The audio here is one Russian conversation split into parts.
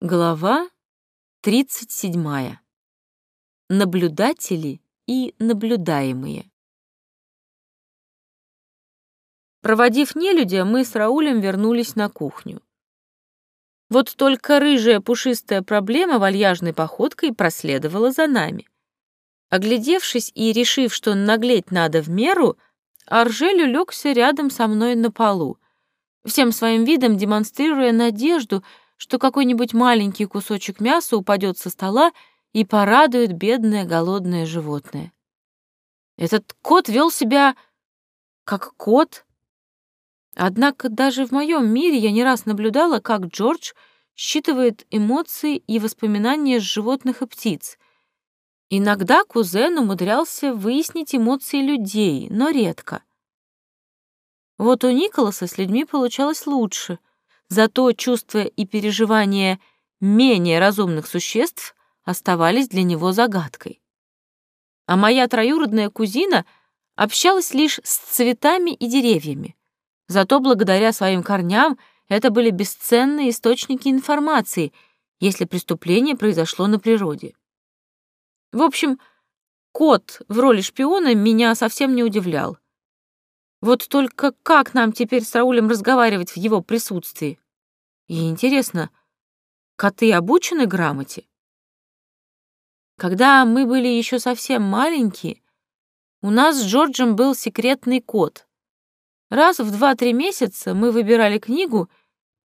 Глава 37. Наблюдатели и наблюдаемые. Проводив нелюдя, мы с Раулем вернулись на кухню. Вот только рыжая пушистая проблема вальяжной походкой проследовала за нами. Оглядевшись и решив, что наглеть надо в меру, Аржель улегся рядом со мной на полу, всем своим видом демонстрируя надежду — что какой-нибудь маленький кусочек мяса упадет со стола и порадует бедное голодное животное. Этот кот вел себя как кот. Однако даже в моем мире я не раз наблюдала, как Джордж считывает эмоции и воспоминания животных и птиц. Иногда кузен умудрялся выяснить эмоции людей, но редко. Вот у Николаса с людьми получалось лучше — Зато чувства и переживания менее разумных существ оставались для него загадкой. А моя троюродная кузина общалась лишь с цветами и деревьями. Зато благодаря своим корням это были бесценные источники информации, если преступление произошло на природе. В общем, кот в роли шпиона меня совсем не удивлял. Вот только как нам теперь с Раулем разговаривать в его присутствии? И интересно, коты обучены грамоте? Когда мы были еще совсем маленькие, у нас с Джорджем был секретный код. Раз в два-три месяца мы выбирали книгу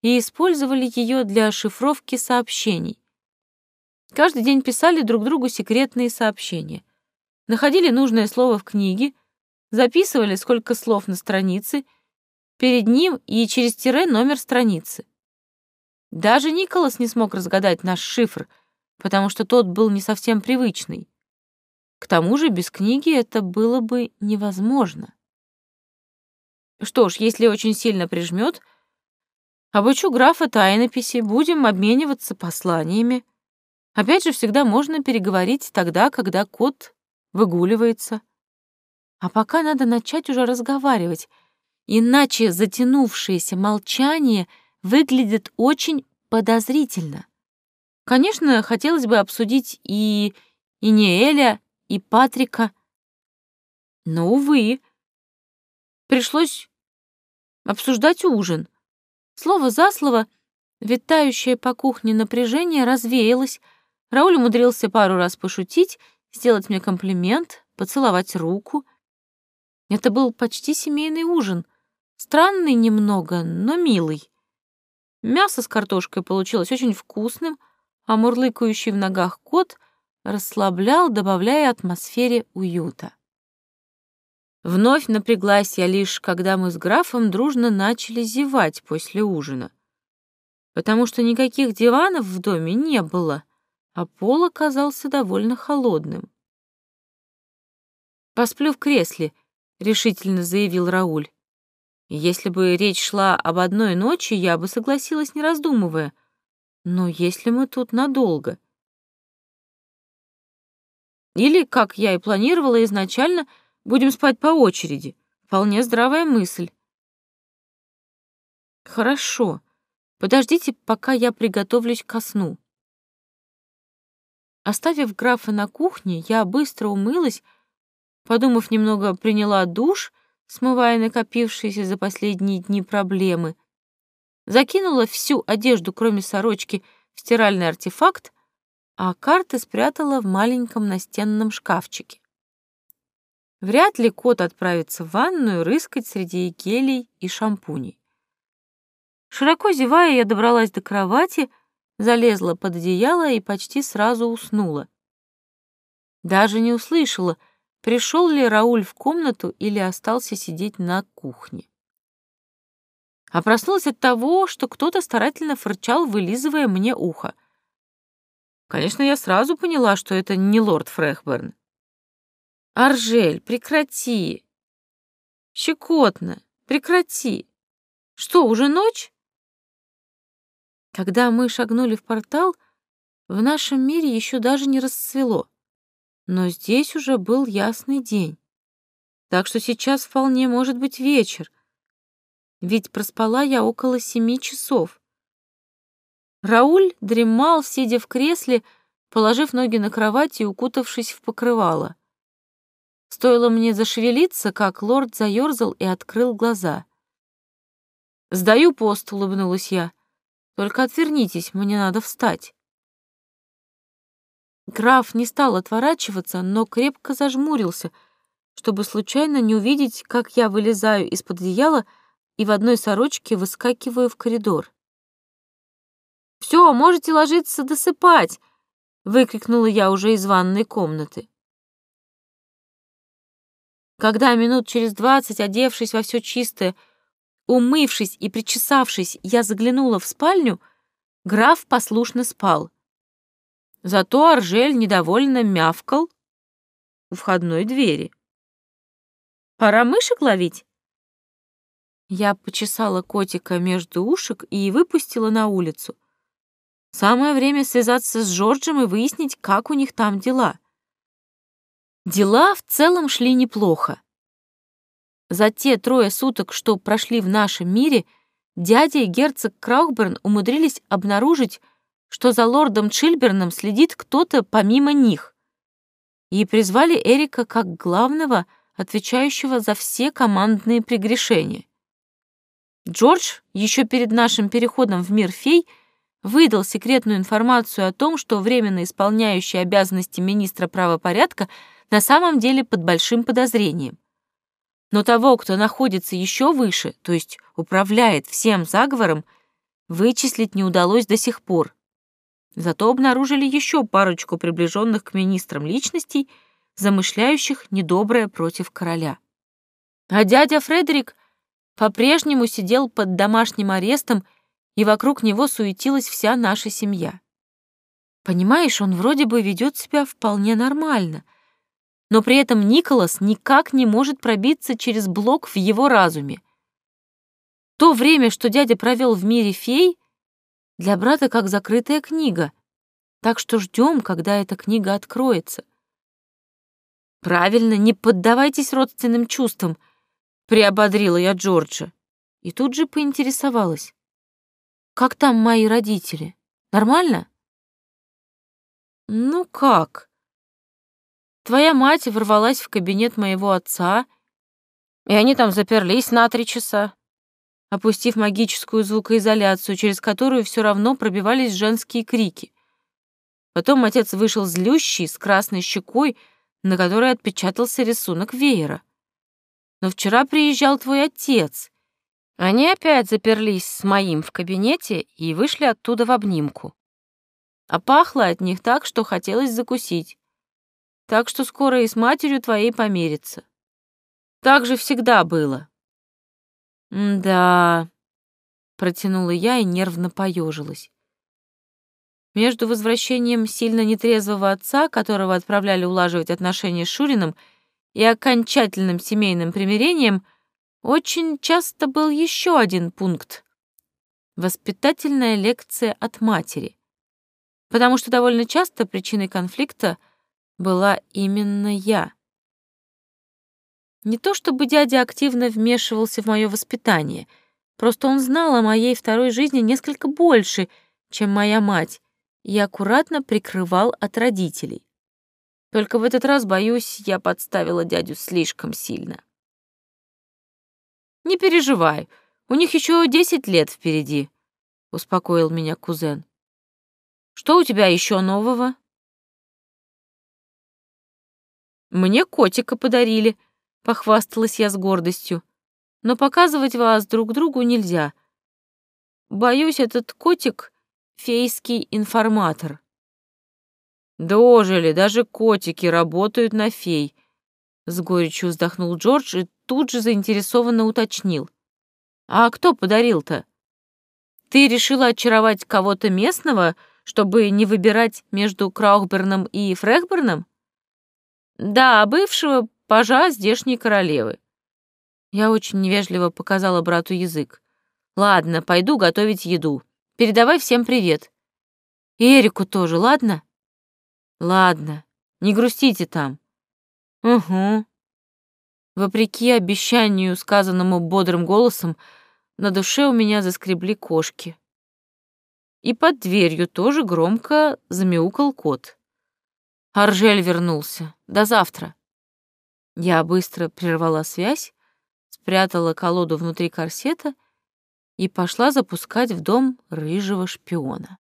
и использовали ее для шифровки сообщений. Каждый день писали друг другу секретные сообщения. Находили нужное слово в книге, записывали, сколько слов на странице, перед ним и через тире номер страницы. Даже Николас не смог разгадать наш шифр, потому что тот был не совсем привычный. К тому же без книги это было бы невозможно. Что ж, если очень сильно прижмет, обучу графа тайнописи, будем обмениваться посланиями. Опять же, всегда можно переговорить тогда, когда кот выгуливается. А пока надо начать уже разговаривать, иначе затянувшееся молчание выглядит очень подозрительно. Конечно, хотелось бы обсудить и Иниэля, и Патрика, но, увы, пришлось обсуждать ужин. Слово за слово, витающее по кухне напряжение развеялось, Рауль умудрился пару раз пошутить, сделать мне комплимент, поцеловать руку — это был почти семейный ужин. Странный немного, но милый. Мясо с картошкой получилось очень вкусным, а мурлыкающий в ногах кот расслаблял, добавляя атмосфере уюта. Вновь напряглась я лишь, когда мы с графом дружно начали зевать после ужина. Потому что никаких диванов в доме не было, а пол оказался довольно холодным. «Посплю в кресле», — решительно заявил Рауль. «Если бы речь шла об одной ночи, я бы согласилась, не раздумывая. Но если мы тут надолго...» Или, как я и планировала изначально, будем спать по очереди. Вполне здравая мысль. Хорошо. Подождите, пока я приготовлюсь ко сну. Оставив графа на кухне, я быстро умылась, Подумав немного, приняла душ, смывая накопившиеся за последние дни проблемы. Закинула всю одежду, кроме сорочки, в стиральный артефакт, а карты спрятала в маленьком настенном шкафчике. Вряд ли кот отправится в ванную рыскать среди гелей и шампуней. Широко зевая, я добралась до кровати, залезла под одеяло и почти сразу уснула. Даже не услышала — пришел ли Рауль в комнату или остался сидеть на кухне. А проснулась от того, что кто-то старательно фырчал, вылизывая мне ухо. Конечно, я сразу поняла, что это не лорд Фрехберн. «Аржель, прекрати!» «Щекотно, прекрати!» «Что, уже ночь?» Когда мы шагнули в портал, в нашем мире еще даже не расцвело но здесь уже был ясный день. Так что сейчас вполне может быть вечер. Ведь проспала я около семи часов. Рауль дремал, сидя в кресле, положив ноги на кровать и укутавшись в покрывало. Стоило мне зашевелиться, как лорд заёрзал и открыл глаза. «Сдаю пост», — улыбнулась я. «Только отвернитесь, мне надо встать». Граф не стал отворачиваться, но крепко зажмурился, чтобы случайно не увидеть, как я вылезаю из-под одеяла и в одной сорочке выскакиваю в коридор. «Все, можете ложиться досыпать!» — выкрикнула я уже из ванной комнаты. Когда минут через двадцать, одевшись во все чистое, умывшись и причесавшись, я заглянула в спальню, граф послушно спал. Зато Аржель недовольно мявкал у входной двери. «Пора мышек ловить?» Я почесала котика между ушек и выпустила на улицу. Самое время связаться с Джорджем и выяснить, как у них там дела. Дела в целом шли неплохо. За те трое суток, что прошли в нашем мире, дядя и герцог Краухберн умудрились обнаружить, что за лордом Чильберном следит кто-то помимо них. И призвали Эрика как главного, отвечающего за все командные прегрешения. Джордж еще перед нашим переходом в мир фей выдал секретную информацию о том, что временно исполняющий обязанности министра правопорядка — на самом деле под большим подозрением. Но того, кто находится еще выше, то есть управляет всем заговором, вычислить не удалось до сих пор. Зато обнаружили еще парочку приближенных к министрам личностей, замышляющих недоброе против короля. А дядя Фредерик по-прежнему сидел под домашним арестом, и вокруг него суетилась вся наша семья. Понимаешь, он вроде бы ведет себя вполне нормально — но при этом Николас никак не может пробиться через блок в его разуме. То время, что дядя провел в мире фей, для брата как закрытая книга, так что ждем, когда эта книга откроется. «Правильно, не поддавайтесь родственным чувствам», — приободрила я Джорджа. И тут же поинтересовалась. «Как там мои родители? Нормально?» «Ну как?» Твоя мать ворвалась в кабинет моего отца, и они там заперлись на три часа, опустив магическую звукоизоляцию, через которую все равно пробивались женские крики. Потом отец вышел злющий, с красной щекой, на которой отпечатался рисунок веера. Но вчера приезжал твой отец. Они опять заперлись с моим в кабинете и вышли оттуда в обнимку. А пахло от них так, что хотелось закусить так что скоро и с матерью твоей помирится. Так же всегда было». «Да», — протянула я и нервно поежилась. Между возвращением сильно нетрезвого отца, которого отправляли улаживать отношения с Шурином, и окончательным семейным примирением очень часто был еще один пункт — воспитательная лекция от матери. Потому что довольно часто причиной конфликта — была именно я. Не то чтобы дядя активно вмешивался в мое воспитание, просто он знал о моей второй жизни несколько больше, чем моя мать, и аккуратно прикрывал от родителей. Только в этот раз, боюсь, я подставила дядю слишком сильно. «Не переживай, у них еще десять лет впереди», — успокоил меня кузен. «Что у тебя еще нового?» Мне котика подарили, похвасталась я с гордостью. Но показывать вас друг другу нельзя. Боюсь, этот котик — фейский информатор. Дожили, даже котики работают на фей. С горечью вздохнул Джордж и тут же заинтересованно уточнил. А кто подарил-то? Ты решила очаровать кого-то местного, чтобы не выбирать между Краухберном и Фрехберном? Да, бывшего пажа здешней королевы. Я очень невежливо показала брату язык. Ладно, пойду готовить еду. Передавай всем привет. И Эрику тоже, ладно? Ладно, не грустите там. Угу. Вопреки обещанию, сказанному бодрым голосом, на душе у меня заскребли кошки. И под дверью тоже громко замяукал кот. Аржель вернулся. До завтра. Я быстро прервала связь, спрятала колоду внутри корсета и пошла запускать в дом рыжего шпиона.